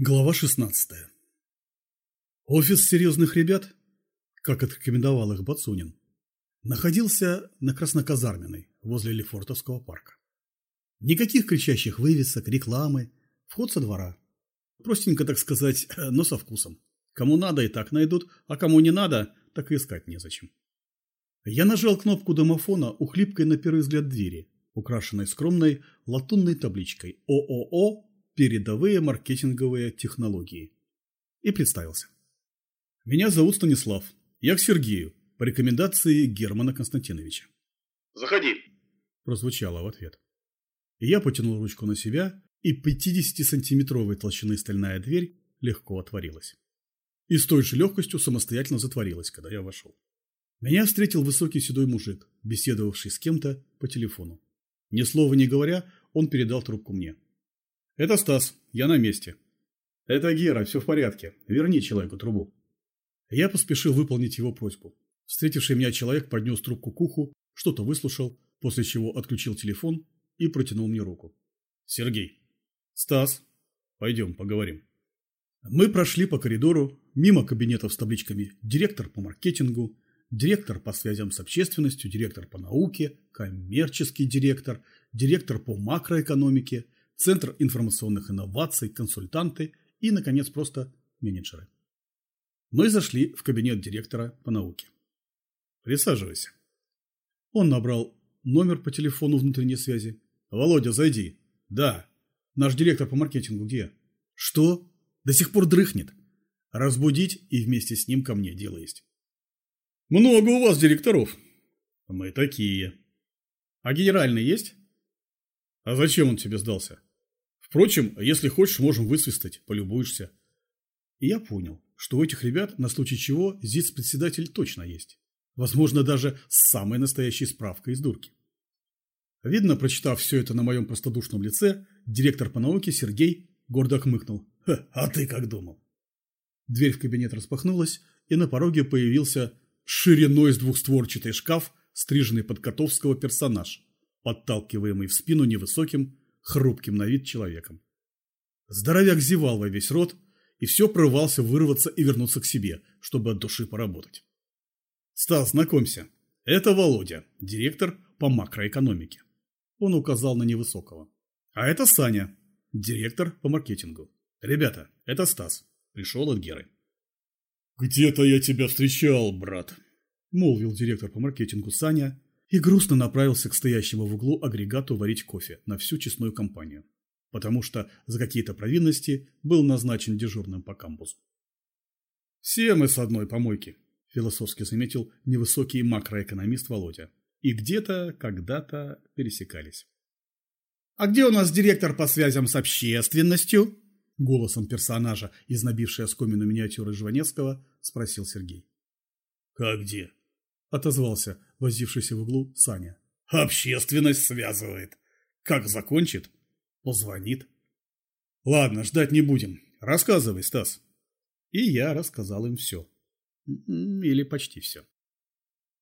Глава 16. Офис серьезных ребят, как отрекомендовал их Бацунин, находился на Красноказарменной, возле Лефортовского парка. Никаких кричащих вывесок, рекламы, вход со двора. Простенько, так сказать, но со вкусом. Кому надо, и так найдут, а кому не надо, так и искать незачем. Я нажал кнопку домофона у хлипкой на первый взгляд двери, украшенной скромной латунной табличкой ООО передовые маркетинговые технологии. И представился. Меня зовут Станислав. Я к Сергею, по рекомендации Германа Константиновича. «Заходи», – прозвучало в ответ. И я потянул ручку на себя, и 50-сантиметровой толщины стальная дверь легко отворилась. И с той же легкостью самостоятельно затворилась, когда я вошел. Меня встретил высокий седой мужик, беседовавший с кем-то по телефону. Ни слова не говоря, он передал трубку мне. «Это Стас. Я на месте». «Это Гера. Все в порядке. Верни человеку трубу». Я поспешил выполнить его просьбу. Встретивший меня человек поднес трубку к уху, что-то выслушал, после чего отключил телефон и протянул мне руку. «Сергей». «Стас. Пойдем, поговорим». Мы прошли по коридору, мимо кабинетов с табличками «Директор по маркетингу», «Директор по связям с общественностью», «Директор по науке», «Коммерческий директор», «Директор по макроэкономике», Центр информационных инноваций, консультанты и, наконец, просто менеджеры. Мы зашли в кабинет директора по науке. Присаживайся. Он набрал номер по телефону внутренней связи. Володя, зайди. Да. Наш директор по маркетингу где? Что? До сих пор дрыхнет. Разбудить и вместе с ним ко мне дело есть. Много у вас директоров. Мы такие. А генеральный есть? А зачем он тебе сдался? Впрочем, если хочешь, можем высвистать, полюбуешься. И я понял, что у этих ребят, на случай чего, ЗИЦ-председатель точно есть. Возможно, даже с самой настоящей справкой из дурки. Видно, прочитав все это на моем простодушном лице, директор по науке Сергей гордо хмыкнул. «А ты как думал?» Дверь в кабинет распахнулась, и на пороге появился шириной с двухстворчатый шкаф, стриженный под котовского персонаж, подталкиваемый в спину невысоким, хрупким на вид человеком. Здоровяк зевал во весь рот и все прорывался вырваться и вернуться к себе, чтобы от души поработать. «Стас, знакомься, это Володя, директор по макроэкономике». Он указал на невысокого. «А это Саня, директор по маркетингу. Ребята, это Стас, пришел от Геры». «Где-то я тебя встречал, брат», – молвил директор по маркетингу Саня, и грустно направился к стоящему в углу агрегату варить кофе на всю честную компанию, потому что за какие-то провинности был назначен дежурным по кампусу. «Все мы с одной помойки», – философски заметил невысокий макроэкономист Володя, и где-то, когда-то пересекались. «А где у нас директор по связям с общественностью?» Голосом персонажа, из набившей оскомину миниатюры Жванецкого, спросил Сергей. «Как где?» – отозвался возившийся в углу Саня. «Общественность связывает. Как закончит, позвонит». «Ладно, ждать не будем. Рассказывай, Стас». И я рассказал им все. Или почти все.